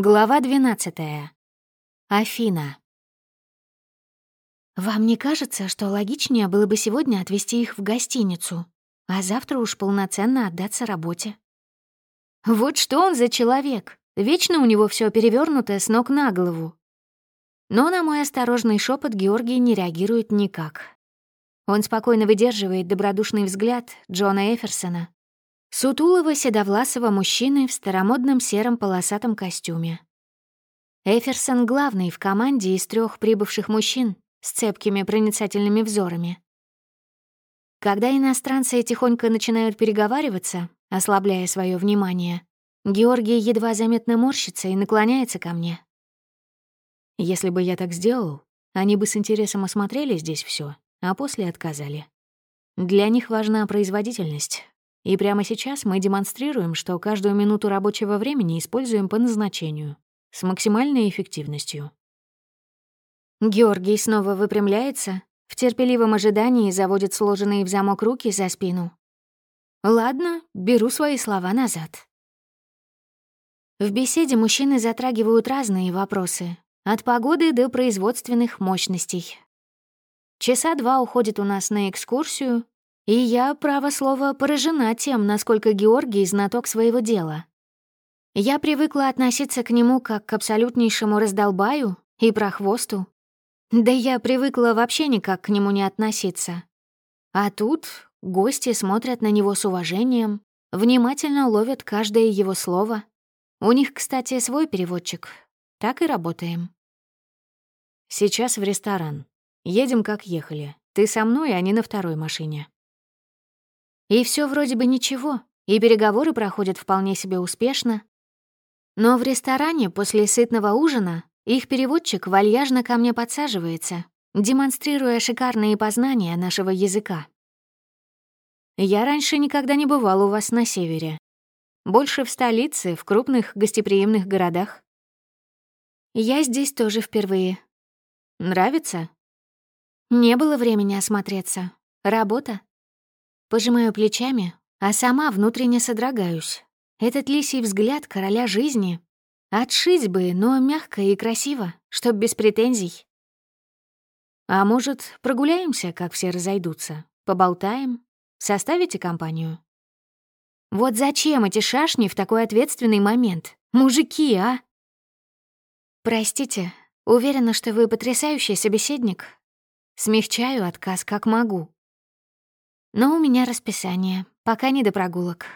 Глава 12. Афина. Вам не кажется, что логичнее было бы сегодня отвезти их в гостиницу, а завтра уж полноценно отдаться работе? Вот что он за человек? Вечно у него все перевернуто с ног на голову. Но на мой осторожный шепот Георгий не реагирует никак. Он спокойно выдерживает добродушный взгляд Джона Эферсона, Сутулого седовласого мужчины в старомодном сером полосатом костюме. Эферсон главный в команде из трех прибывших мужчин с цепкими проницательными взорами. Когда иностранцы тихонько начинают переговариваться, ослабляя свое внимание, Георгий едва заметно морщится и наклоняется ко мне. Если бы я так сделал, они бы с интересом осмотрели здесь все, а после отказали. Для них важна производительность, и прямо сейчас мы демонстрируем, что каждую минуту рабочего времени используем по назначению, с максимальной эффективностью. Георгий снова выпрямляется, в терпеливом ожидании заводит сложенные в замок руки за спину. Ладно, беру свои слова назад. В беседе мужчины затрагивают разные вопросы, от погоды до производственных мощностей. Часа два уходит у нас на экскурсию, и я, право слово, поражена тем, насколько Георгий знаток своего дела. Я привыкла относиться к нему как к абсолютнейшему раздолбаю и прохвосту. Да я привыкла вообще никак к нему не относиться. А тут гости смотрят на него с уважением, внимательно ловят каждое его слово. У них, кстати, свой переводчик. Так и работаем. Сейчас в ресторан. Едем, как ехали. Ты со мной, а не на второй машине. И все вроде бы ничего, и переговоры проходят вполне себе успешно. Но в ресторане после сытного ужина их переводчик вальяжно ко мне подсаживается, демонстрируя шикарные познания нашего языка. Я раньше никогда не бывал у вас на севере. Больше в столице, в крупных гостеприимных городах. Я здесь тоже впервые. Нравится? Не было времени осмотреться. Работа. Пожимаю плечами, а сама внутренне содрогаюсь. Этот лисий взгляд короля жизни. Отшить бы, но мягко и красиво, чтоб без претензий. А может, прогуляемся, как все разойдутся? Поболтаем? Составите компанию? Вот зачем эти шашни в такой ответственный момент? Мужики, а? Простите, уверена, что вы потрясающий собеседник. Смягчаю отказ как могу. Но у меня расписание, пока не до прогулок.